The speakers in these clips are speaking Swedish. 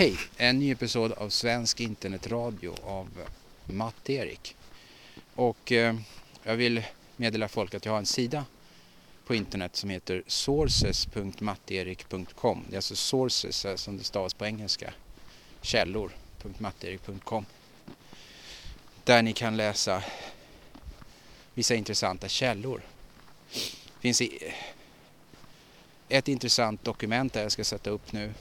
Hej! En ny episod av Svensk internetradio av Matt-Erik. Och eh, jag vill meddela folk att jag har en sida på internet som heter sources.matterik.com. Det är alltså sources eh, som det stavas på engelska. Källor.matterik.com. Där ni kan läsa vissa intressanta källor. Det finns eh, ett intressant dokument där jag ska sätta upp nu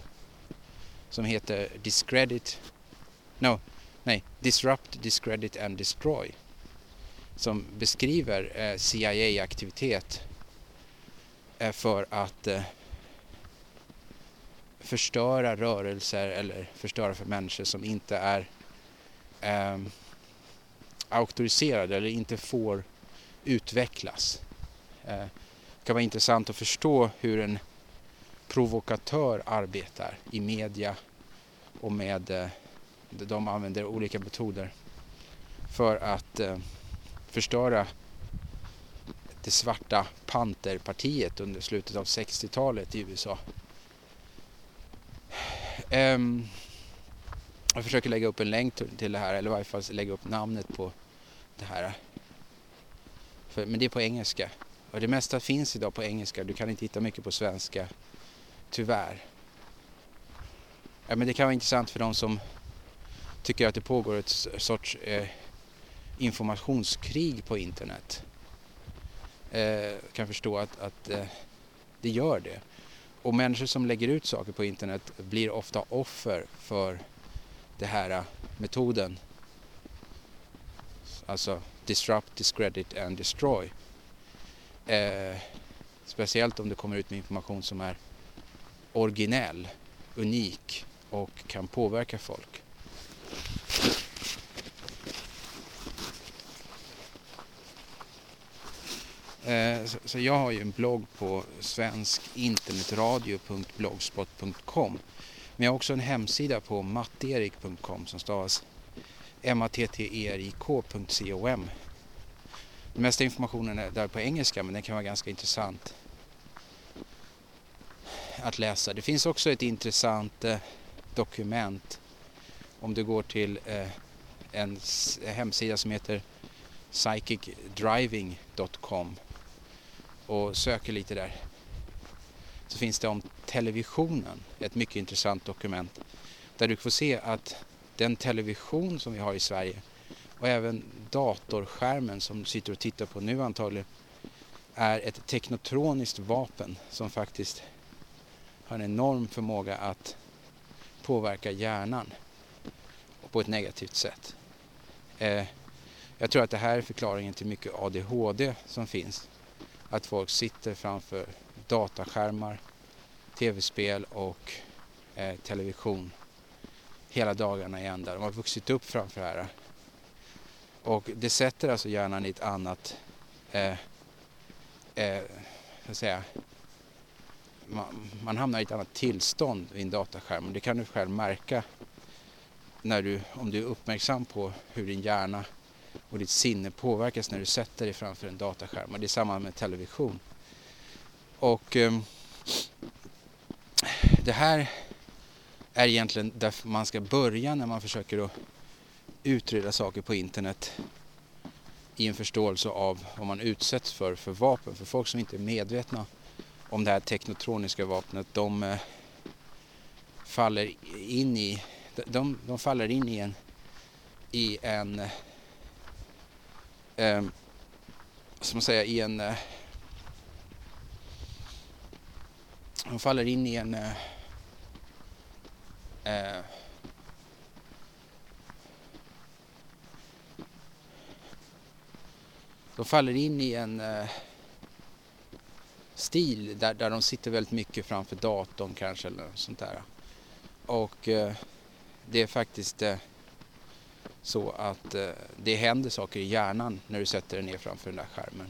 som heter Discredit, no, nej, Disrupt, Discredit and Destroy som beskriver eh, CIA-aktivitet eh, för att eh, förstöra rörelser eller förstöra för människor som inte är eh, auktoriserade eller inte får utvecklas. Eh, det kan vara intressant att förstå hur en provokatör arbetar i media och med eh, de använder olika metoder för att eh, förstöra det svarta panterpartiet under slutet av 60-talet i USA. Ehm, jag försöker lägga upp en länk till det här eller i varje fall lägga upp namnet på det här. Men det är på engelska. Och det mesta finns idag på engelska. Du kan inte hitta mycket på svenska. Tyvärr. Ja, men det kan vara intressant för de som tycker att det pågår ett sorts eh, informationskrig på internet. Eh, kan förstå att, att eh, det gör det. Och människor som lägger ut saker på internet blir ofta offer för den här eh, metoden. Alltså disrupt, discredit and destroy. Eh, speciellt om det kommer ut med information som är originell, unik och kan påverka folk. Eh, så jag har ju en blogg på svenskinternetradio.blogspot.com men jag har också en hemsida på matterik.com som stavas m-a-t-t-e-r-i-k.com e Den mesta informationen är där på engelska men den kan vara ganska intressant att läsa. Det finns också ett intressant eh, dokument om du går till eh, en hemsida som heter psychicdriving.com och söker lite där så finns det om televisionen ett mycket intressant dokument där du får se att den television som vi har i Sverige och även datorskärmen som du sitter och tittar på nu antagligen är ett teknotroniskt vapen som faktiskt har en enorm förmåga att påverka hjärnan på ett negativt sätt. Eh, jag tror att det här är förklaringen till mycket ADHD som finns. Att folk sitter framför dataskärmar, tv-spel och eh, television hela dagarna i ända. De har vuxit upp framför det här. Och det sätter alltså hjärnan i ett annat, eh, eh, säga, man, man hamnar i ett annat tillstånd vid en dataskärm och det kan du själv märka när du, om du är uppmärksam på hur din hjärna och ditt sinne påverkas när du sätter dig framför en dataskärm och det är samma med television. Och eh, det här är egentligen där man ska börja när man försöker att utreda saker på internet i en förståelse av vad man utsätts för för vapen. För folk som inte är medvetna om det här teknotroniska vapnet, de eh, faller in i de, de faller in i en i en eh, eh som man säger i en eh, de faller in i en eh, eh de faller in i en eh, stil där, där de sitter väldigt mycket framför datorn kanske eller sånt där. Och eh, det är faktiskt eh, så att eh, det händer saker i hjärnan när du sätter dig ner framför den där skärmen.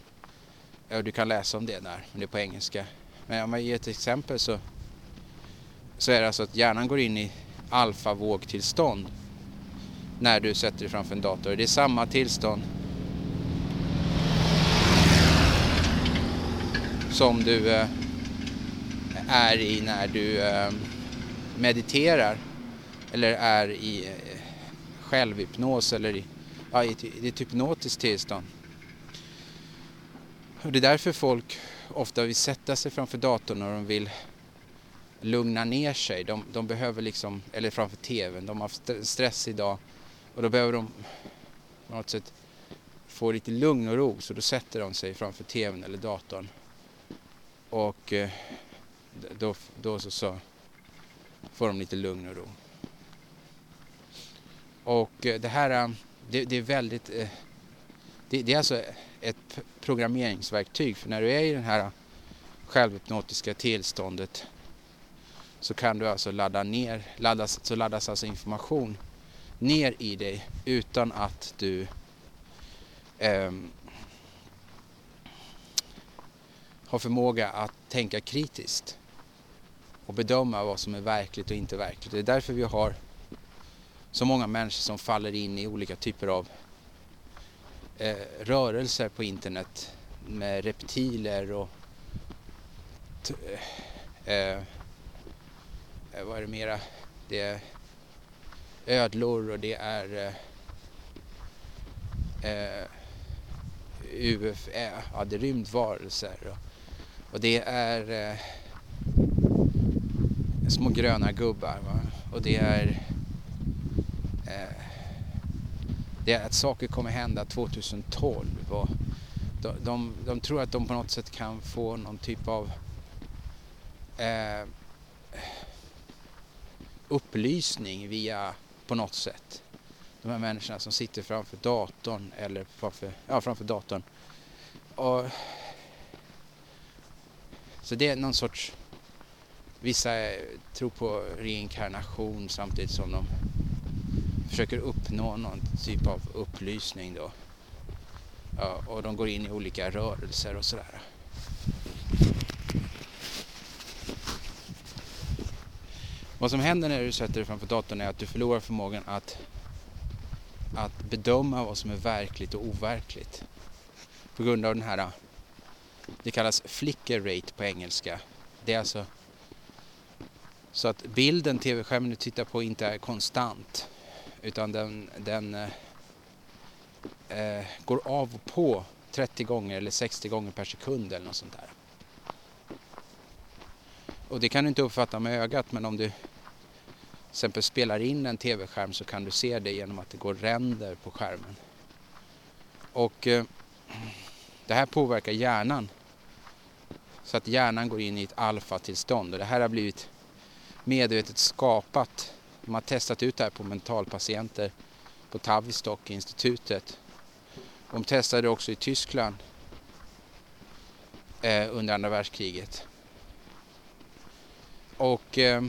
Ja, du kan läsa om det där, men det är på engelska. Men om jag ger ett exempel så, så är det alltså att hjärnan går in i alfavågtillstånd när du sätter dig framför en dator. Det är samma tillstånd som du eh, är i när du eh, mediterar eller är i eh, självhypnos eller i, ja, i, i ett hypnotiskt tillstånd. Och det är därför folk ofta vill sätta sig framför datorn när de vill lugna ner sig. De, de behöver liksom, eller framför tvn, de har haft stress idag och då behöver de på något sätt få lite lugn och ro så då sätter de sig framför tvn eller datorn. Och eh, då, då så, så får de lite lugn och ro. Och eh, det här eh, det, det är väldigt, eh, det, det, är alltså ett programmeringsverktyg för när du är i det här självhypnotiska tillståndet så kan du alltså ladda ner, laddas, så laddas alltså information ner i dig utan att du eh, har förmåga att tänka kritiskt och bedöma vad som är verkligt och inte verkligt. Det är därför vi har så många människor som faller in i olika typer av eh, rörelser på internet med reptiler och eh, eh, vad är det mera? Det är ödlor och det är eh, eh UFE, ja det är rymdvarelser och, och det är eh, små gröna gubbar va? och det är eh, det är att saker kommer hända 2012 och de, de, de, tror att de på något sätt kan få någon typ av eh, upplysning via på något sätt. De här människorna som sitter framför datorn eller framför, ja, framför datorn. Och, så det är någon sorts, vissa tror på reinkarnation samtidigt som de försöker uppnå någon typ av upplysning då. Ja, och de går in i olika rörelser och sådär. Vad som händer när du sätter dig framför datorn är att du förlorar förmågan att, att bedöma vad som är verkligt och overkligt. På grund av den här, det kallas flicker rate på engelska. Det är alltså så att bilden tv-skärmen du tittar på inte är konstant utan den, den eh, eh går av och på 30 gånger eller 60 gånger per sekund eller något sånt där. Och det kan du inte uppfatta med ögat men om du till exempel spelar in en tv-skärm så kan du se det genom att det går ränder på skärmen. Och eh, det här påverkar hjärnan så att hjärnan går in i ett alfa-tillstånd och det här har blivit medvetet skapat. De har testat ut det här på mentalpatienter på Tavistock-institutet. De testade det också i Tyskland eh, under andra världskriget. Och eh,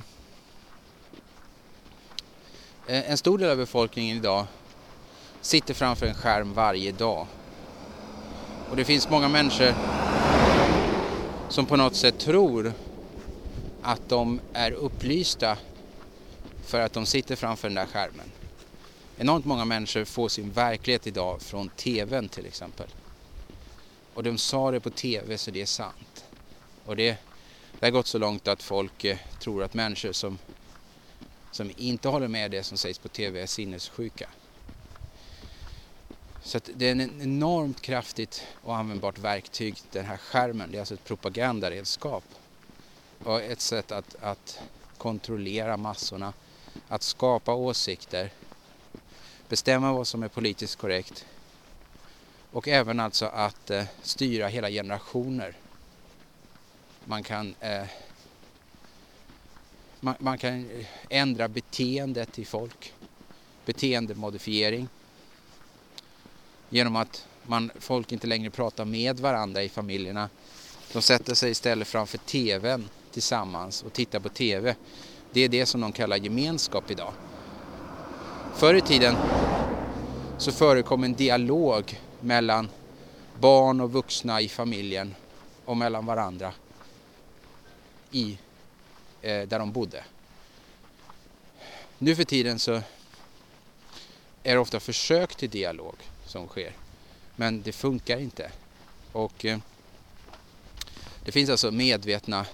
en stor del av befolkningen idag sitter framför en skärm varje dag. Och det finns många människor som på något sätt tror att de är upplysta för att de sitter framför den där skärmen. Enormt många människor får sin verklighet idag från TVn till exempel. Och de sa det på TV så det är sant. Och det, det har gått så långt att folk eh, tror att människor som som inte håller med det som sägs på tv är sinnessjuka. Så det är en enormt kraftigt och användbart verktyg den här skärmen. Det är alltså ett propagandaredskap och ett sätt att, att kontrollera massorna, att skapa åsikter, bestämma vad som är politiskt korrekt och även alltså att eh, styra hela generationer. Man kan eh, man, man, kan eh, ändra beteendet i folk. Beteendemodifiering. Genom att man, folk inte längre pratar med varandra i familjerna. De sätter sig istället framför tvn tillsammans och tittar på tv. Det är det som de kallar gemenskap idag. Förr i tiden så förekom en dialog mellan barn och vuxna i familjen och mellan varandra i eh, där de bodde. Nu för tiden så är det ofta försök till dialog som sker. Men det funkar inte. Och eh, det finns alltså medvetna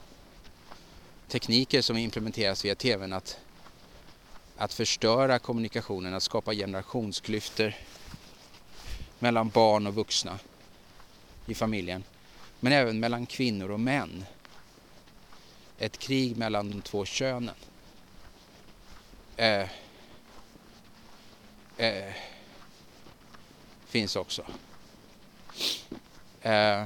tekniker som implementeras via tvn att att förstöra kommunikationen, att skapa generationsklyftor mellan barn och vuxna i familjen. Men även mellan kvinnor och män. Ett krig mellan de två könen. Eh, eh, finns också. Eh,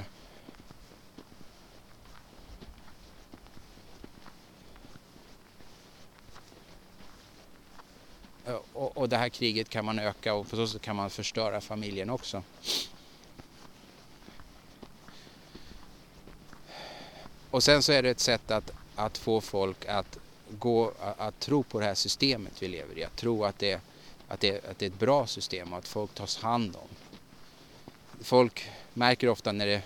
och, och det här kriget kan man öka och på så sätt kan man förstöra familjen också. Och sen så är det ett sätt att, att få folk att, gå, att tro på det här systemet vi lever i. Att tro att det, att, det, att det är ett bra system och att folk tas hand om. Folk märker ofta när, det,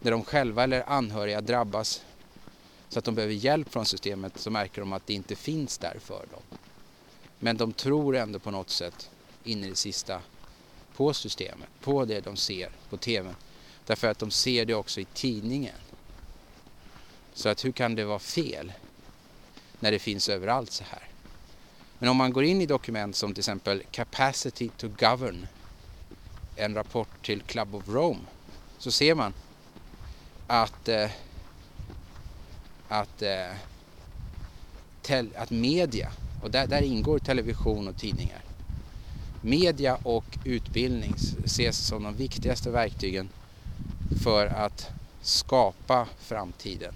när de själva eller anhöriga drabbas så att de behöver hjälp från systemet så märker de att det inte finns där för dem. Men de tror ändå på något sätt in i det sista på systemet, på det de ser på tv. Därför att de ser det också i tidningen. Så att hur kan det vara fel när det finns överallt så här? Men om man går in i dokument som till exempel Capacity to Govern, en rapport till Club of Rome, så ser man att, eh, att, eh, att media och där, där ingår television och tidningar. Media och utbildning ses som de viktigaste verktygen för att skapa framtiden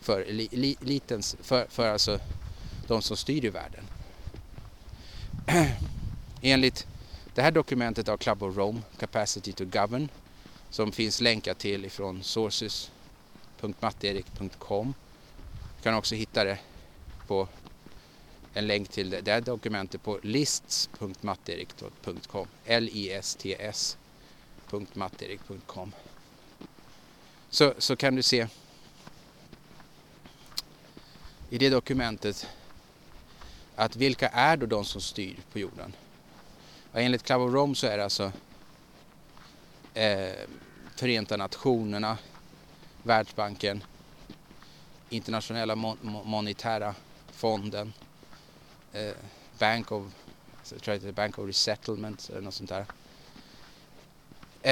för, li, litens, för, för alltså de som styr i världen. Enligt det här dokumentet av Club of Rome, Capacity to Govern, som finns länkat till ifrån sources.matterik.com. Du kan också hitta det på en länk till det, det här dokumentet på lists.matterik.com L-I-S-T-S.matterik.com så, så kan du se i det dokumentet att vilka är då de som styr på jorden? Och enligt Club of Rome så är det alltså eh, Förenta Nationerna, Världsbanken, Internationella Monetära Fonden, eh, Bank of jag tror det Bank of Resettlement eller något sånt där.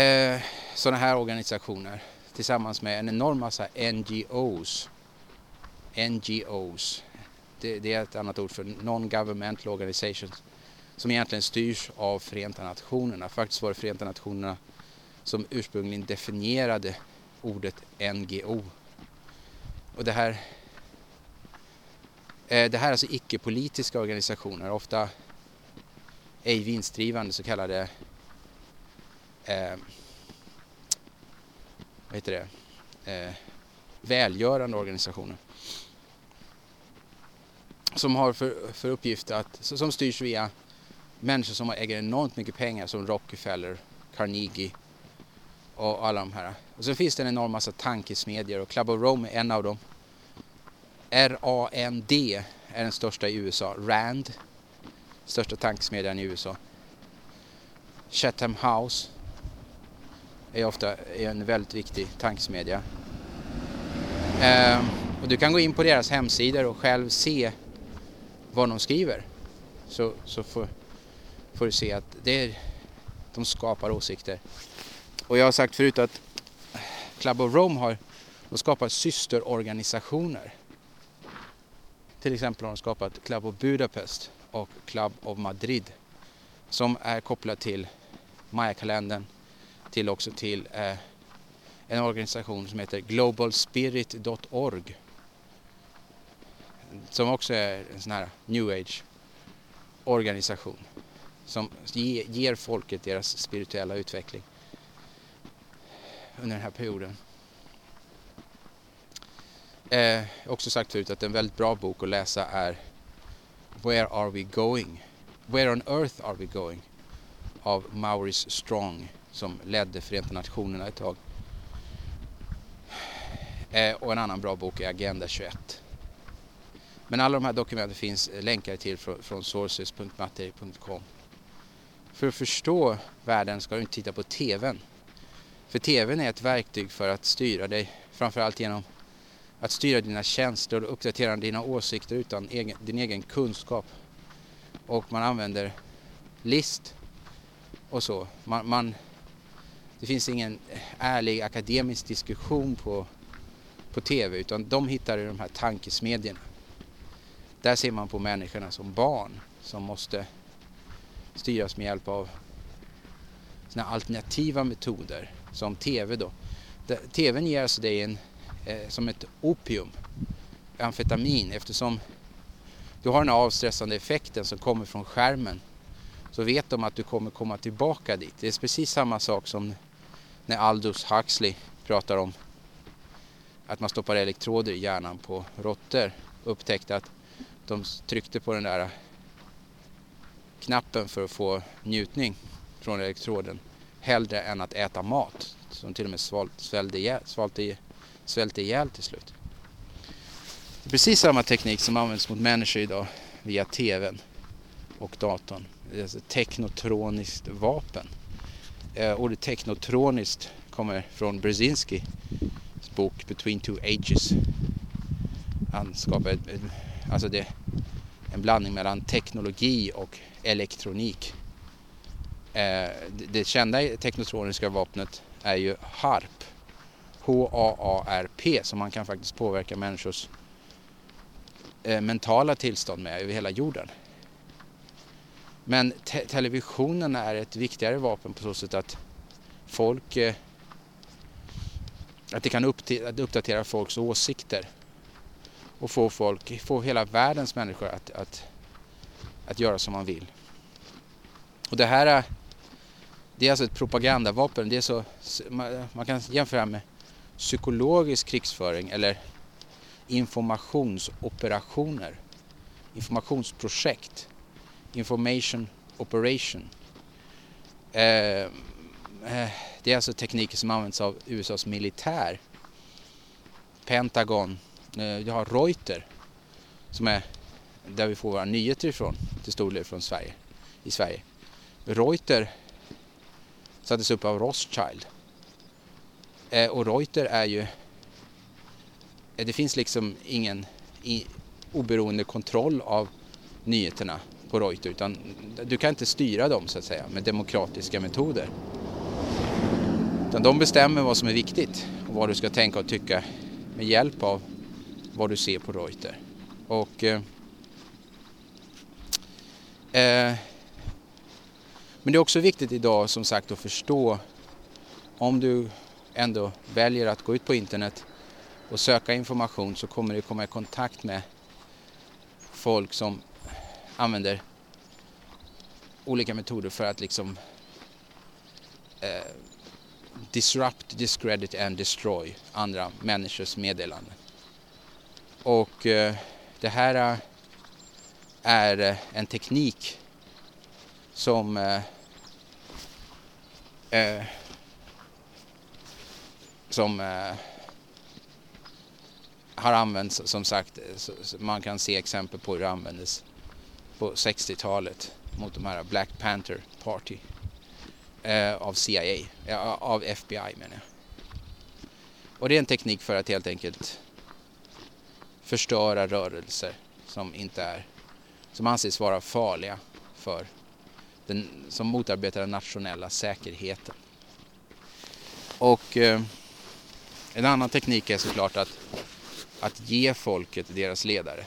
Eh, sådana här organisationer tillsammans med en enorm massa NGOs. NGOs, det, det är ett annat ord för Non-Governmental Organizations som egentligen styrs av Förenta Nationerna. Faktiskt var det Förenta Nationerna som ursprungligen definierade ordet NGO. Och det här eh, det här är alltså icke-politiska organisationer, ofta ej vinstdrivande så kallade eh, vad heter det? Eh, välgörande organisationer. Som har för, för uppgift att, som styrs via människor som äger enormt mycket pengar som Rockefeller, Carnegie och alla de här. Och så finns det en enorm massa tankesmedjor och Club of Rome är en av dem. RAND är den största i USA. RAND, största tankesmedjan i USA. Chatham House är ofta en väldigt viktig tankesmedja. Ehm, och du kan gå in på deras hemsidor och själv se vad de skriver. Så, så får, får du se att det är, de skapar åsikter. Och jag har sagt förut att Club of Rome har de skapar systerorganisationer till exempel har de skapat Club of Budapest och Club of Madrid som är kopplad till Maya-kalendern, till också till eh, en organisation som heter globalspirit.org som också är en sån här new age organisation som ge, ger folket deras spirituella utveckling under den här perioden. Eh, också sagt förut att en väldigt bra bok att läsa är Where are we going? Where on earth are we going? Av Maurice Strong som ledde Förenta Nationerna ett tag. Eh, och en annan bra bok är Agenda 21. Men alla de här dokumenten finns eh, länkade till från, från sources.materi.com. För att förstå världen ska du inte titta på TVn. För TVn är ett verktyg för att styra dig, framförallt genom att styra dina känslor och uppdatera dina åsikter utan egen, din egen kunskap. och man använder list och så. Man, man, det finns ingen ärlig akademisk diskussion på, på tv utan de hittar i de här tankesmedjorna. Där ser man på människorna som barn som måste styras med hjälp av såna alternativa metoder som tv då. TVn ger alltså dig en, eh, som ett opium, amfetamin, eftersom du har den avstressande effekten som kommer från skärmen så vet de att du kommer komma tillbaka dit. Det är precis samma sak som när Aldous Huxley pratar om att man stoppar elektroder i hjärnan på råttor upptäckte att de tryckte på den där knappen för att få njutning från elektroden hellre än att äta mat som till och med svälte ihjäl, svälte, svälte ihjäl till slut. Det är precis samma teknik som används mot människor idag via tvn och datorn. Det är alltså ett teknotroniskt vapen. Eh, ordet teknotroniskt kommer från Brzezinskis bok Between Two Ages. Han skapar ett, alltså det, en blandning mellan teknologi och elektronik. Eh, det kända teknotroniska vapnet är ju HARP. H-A-A-R-P som man kan faktiskt påverka människors eh, mentala tillstånd med över hela jorden. Men te televisionen är ett viktigare vapen på så sätt att folk eh, att det kan uppdatera folks åsikter och få folk, få hela världens människor att, att, att göra som man vill. Och det här är, det är alltså ett propagandavapen. Det är så, man kan jämföra med psykologisk krigsföring eller informationsoperationer, informationsprojekt, information operation. Eh, eh, det är alltså tekniker som används av USAs militär. Pentagon, Eh, jag har Reuter som är där vi får våra nyheter ifrån, till stor del från Sverige, i Sverige. Reuter sattes upp av Rothschild. Eh, och Reuter är ju, eh, det finns liksom ingen i, oberoende kontroll av nyheterna på Reuter utan du kan inte styra dem så att säga med demokratiska metoder. Utan de bestämmer vad som är viktigt och vad du ska tänka och tycka med hjälp av vad du ser på Reuter. Och eh, eh, men det är också viktigt idag som sagt att förstå om du ändå väljer att gå ut på internet och söka information så kommer du komma i kontakt med folk som använder olika metoder för att liksom eh, disrupt, discredit and destroy andra människors meddelanden. Och eh, det här eh, är eh, en teknik som som har använts som sagt, man kan se exempel på hur det användes på 60-talet mot de här Black Panther Party eh, av CIA, av FBI menar jag. Och det är en teknik för att helt enkelt förstöra rörelser som inte är, som anses vara farliga för den, som motarbetar den nationella säkerheten. Och eh, en annan teknik är såklart att, att ge folket deras ledare.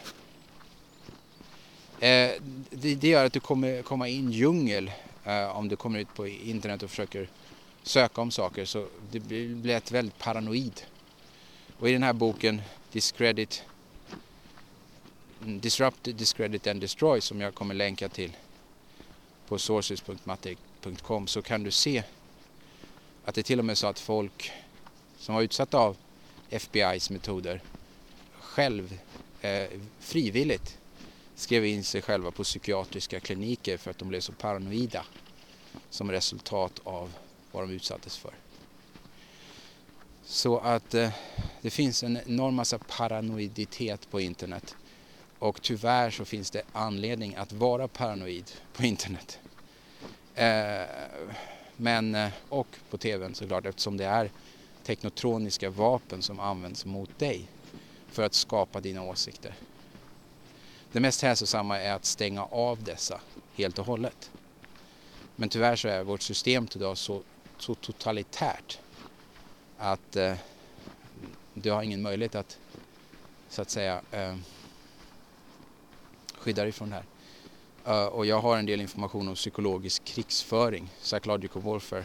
Eh, det, det, gör att du kommer komma i en djungel eh, om du kommer ut på internet och försöker söka om saker så det blir lätt väldigt paranoid. Och i den här boken Discredit Disrupt, Discredit and Destroy som jag kommer länka till på sources.matic.com så kan du se att det till och med så att folk som var utsatta av FBI's metoder själv eh, frivilligt skrev in sig själva på psykiatriska kliniker för att de blev så paranoida som resultat av vad de utsattes för. Så att eh, det finns en enorm massa paranoiditet på internet och tyvärr så finns det anledning att vara paranoid på internet. Eh, men, eh, och på tvn såklart eftersom det är teknotroniska vapen som används mot dig för att skapa dina åsikter. Det mest hälsosamma är att stänga av dessa helt och hållet. Men tyvärr så är vårt system idag så, så totalitärt att eh, du har ingen möjlighet att så att säga eh, skydda dig från det här. Uh, och jag har en del information om psykologisk krigsföring, psychological warfare,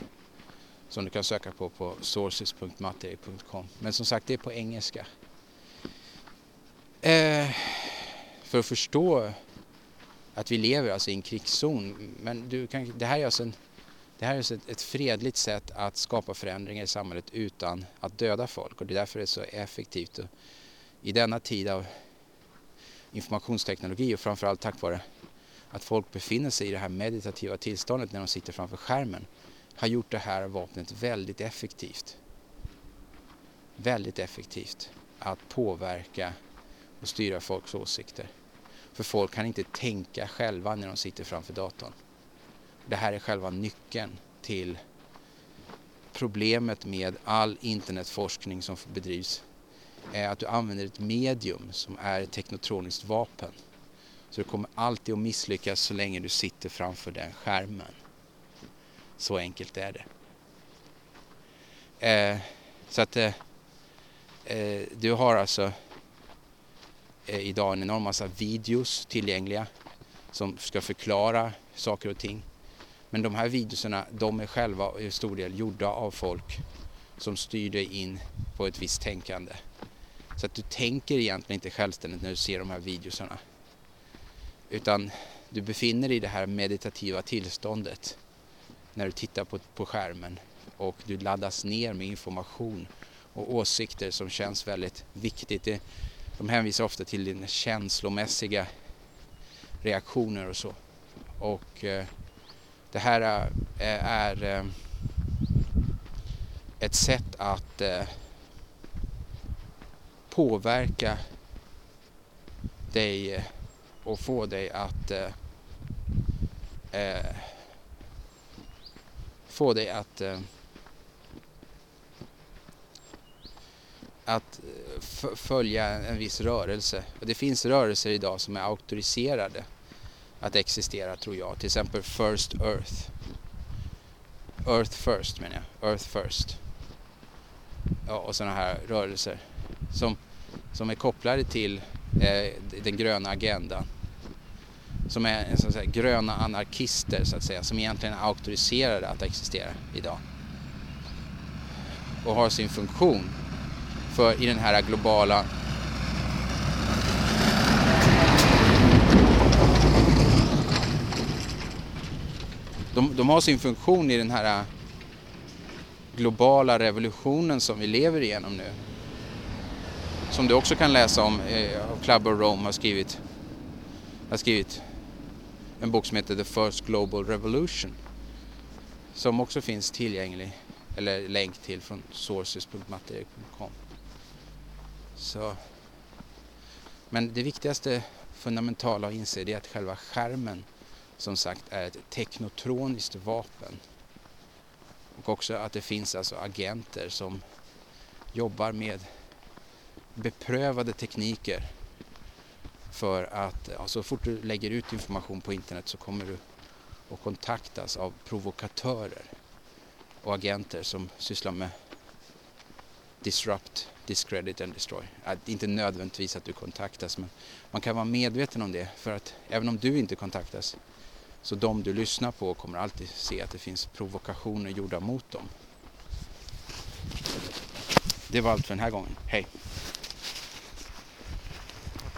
som du kan söka på på sources.mattei.com. Men som sagt, det är på engelska. Uh, för att förstå att vi lever alltså i en krigszon, men du kan, det här är alltså, en, det här är alltså ett, ett fredligt sätt att skapa förändringar i samhället utan att döda folk och det är därför det är så effektivt. Och I denna tid av informationsteknologi och framförallt tack vare att folk befinner sig i det här meditativa tillståndet när de sitter framför skärmen har gjort det här vapnet väldigt effektivt. Väldigt effektivt att påverka och styra folks åsikter. För folk kan inte tänka själva när de sitter framför datorn. Det här är själva nyckeln till problemet med all internetforskning som bedrivs är att du använder ett medium som är ett teknotroniskt vapen. Så du kommer alltid att misslyckas så länge du sitter framför den skärmen. Så enkelt är det. Eh, så att eh, eh du har alltså eh, idag en enorm massa videos tillgängliga som ska förklara saker och ting. Men de här videorna, de är själva i stor del gjorda av folk som styr dig in på ett visst tänkande. Så att du tänker egentligen inte självständigt när du ser de här videorna. Utan du befinner dig i det här meditativa tillståndet när du tittar på, på skärmen och du laddas ner med information och åsikter som känns väldigt viktigt. Det, de hänvisar ofta till dina känslomässiga reaktioner och så. Och eh, det här är, är eh, ett sätt att eh, påverka dig eh, och få dig att eh, eh få dig att eh, att eh, följa en viss rörelse. Och det finns rörelser idag som är auktoriserade att existera tror jag. Till exempel First Earth. Earth First menar jag. Earth First. Ja, och sådana här rörelser som, som är kopplade till eh, den gröna agendan som är så att säga, gröna anarkister så att säga, som egentligen är auktoriserade att existera idag. Och har sin funktion för i den här globala de, de har sin funktion i den här globala revolutionen som vi lever igenom nu. Som du också kan läsa om, eh, Club of Rome har skrivit, har skrivit en bok som heter The First Global Revolution som också finns tillgänglig eller länk till från sources.matterik.com. Så. Men det viktigaste fundamentala att inse är att själva skärmen som sagt är ett teknotroniskt vapen. Och också att det finns alltså agenter som jobbar med beprövade tekniker för att ja, så fort du lägger ut information på internet så kommer du att kontaktas av provokatörer och agenter som sysslar med disrupt, discredit and destroy. Att inte nödvändigtvis att du kontaktas men man kan vara medveten om det för att även om du inte kontaktas så de du lyssnar på kommer alltid se att det finns provokationer gjorda mot dem. Det var allt för den här gången. Hej!